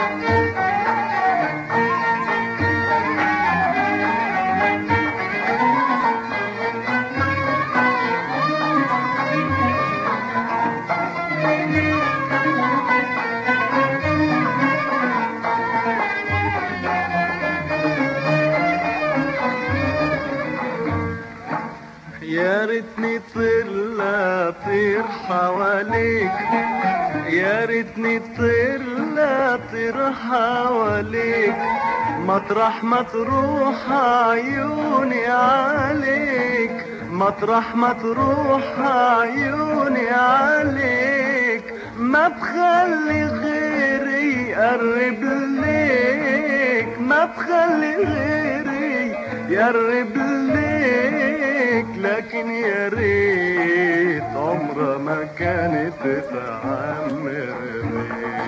Thank you. يا ريتني طير لا طير حواليك. يا ريتني طير لا طير حواليك. مطرح ما تروح عيوني عليك. مطرح ما تروح عيوني عليك. ما بخلي غيري يقرب ليك. ما بخلي غيري يقرب ليك. لكن يا ريت عمرها ما كانت تتعمر بيك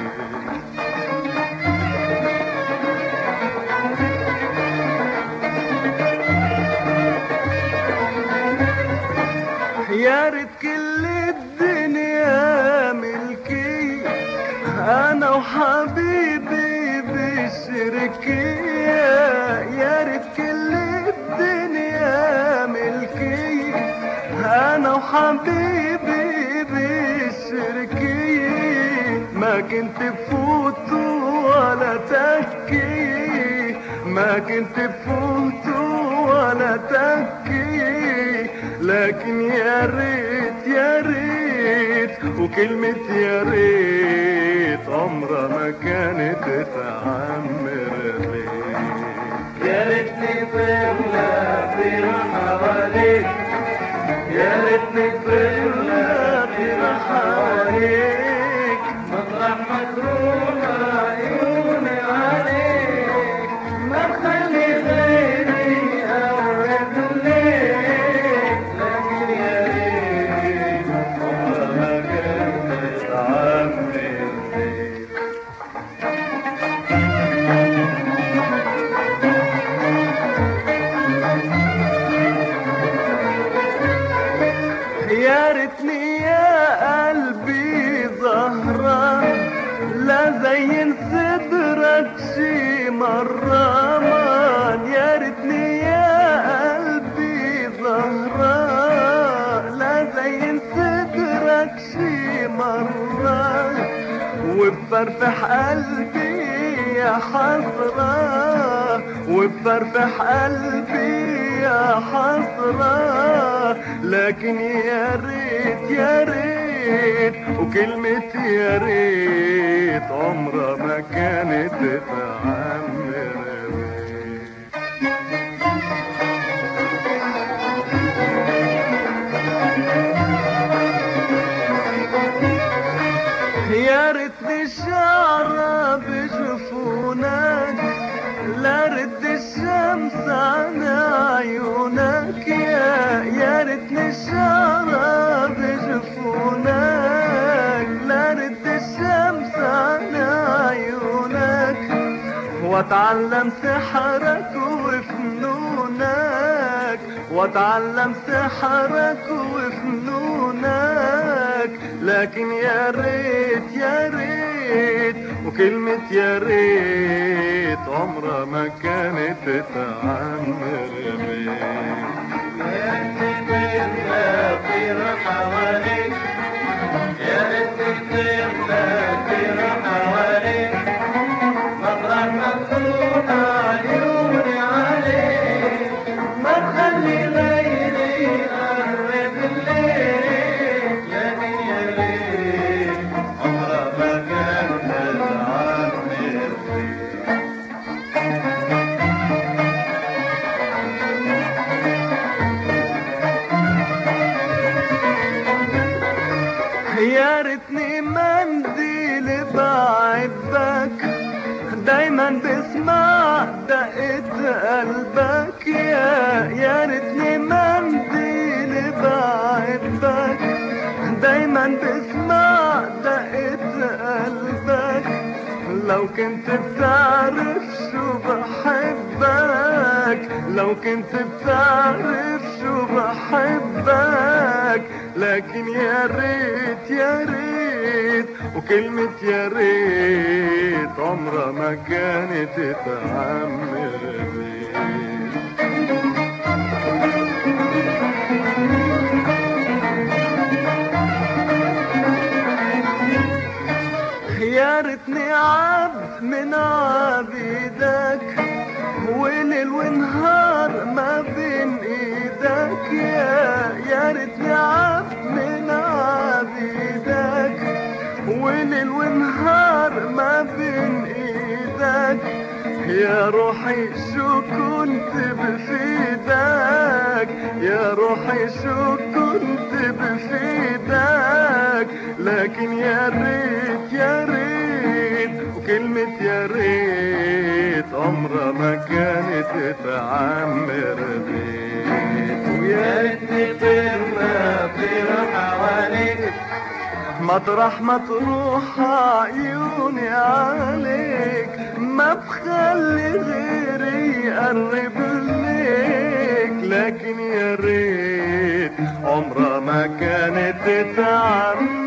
يا ريت كل الدنيا ملكي أنا وحبيبي بالشركية يا ريت كل أنا وحبيبي بالشركية ما كنت بفوت ولا تكي ما كنت بفوت ولا تكي لكن يا ريت يا ريت وكلمة يا ريت عمرها ما كانت تعمر يا ريتني طفلة طير حواليك شي مرة مان يا ريتني يا قلبي زهرة. لا زين صدرك شي مرة. وبفرفح قلبي يا حسرة. وبفرفح قلبي يا حسرة. لكن يا ريت يا ريت وكلمة يا ريت عمرها ما كانت تعمر بيك يا ريتني الشعرة بجفونك لا رد الشمس عن عيونك. يا يا ريتني الشعرة واتعلم سحرك وفنونك واتعلم سحرك وفنونك لكن يا ريت يا ريت وكلمة يا ريت عمرها ما كانت تعمر بيك يا ريتني منديل بعدك. دايما بسمع دقة قلبك يا يا ريتني منديل بعدك دايما بسمع دقة قلبك. لو كنت بتعرف شو بحبك لو كنت بتعرف شو بحبك. لكن يا ريت يا ريت وكلمة يا ريت عمرها ما كانت يا ريتني عبد من عبيدك وليل ونهار ما بين إيدك يا ما بين إيدك يا روحي شو كنت بفيدك؟ يا روحي شو كنت بفيدك؟ لكن يا ريت يا ريت وكلمة يا ريت عمرها ما كانت تعمر بيت. ويا ريتني مطرح ما تروح عيوني عليك. ما بخلي غيري يقرب ليك. لكن يا ريت عمرها ما كانت بيك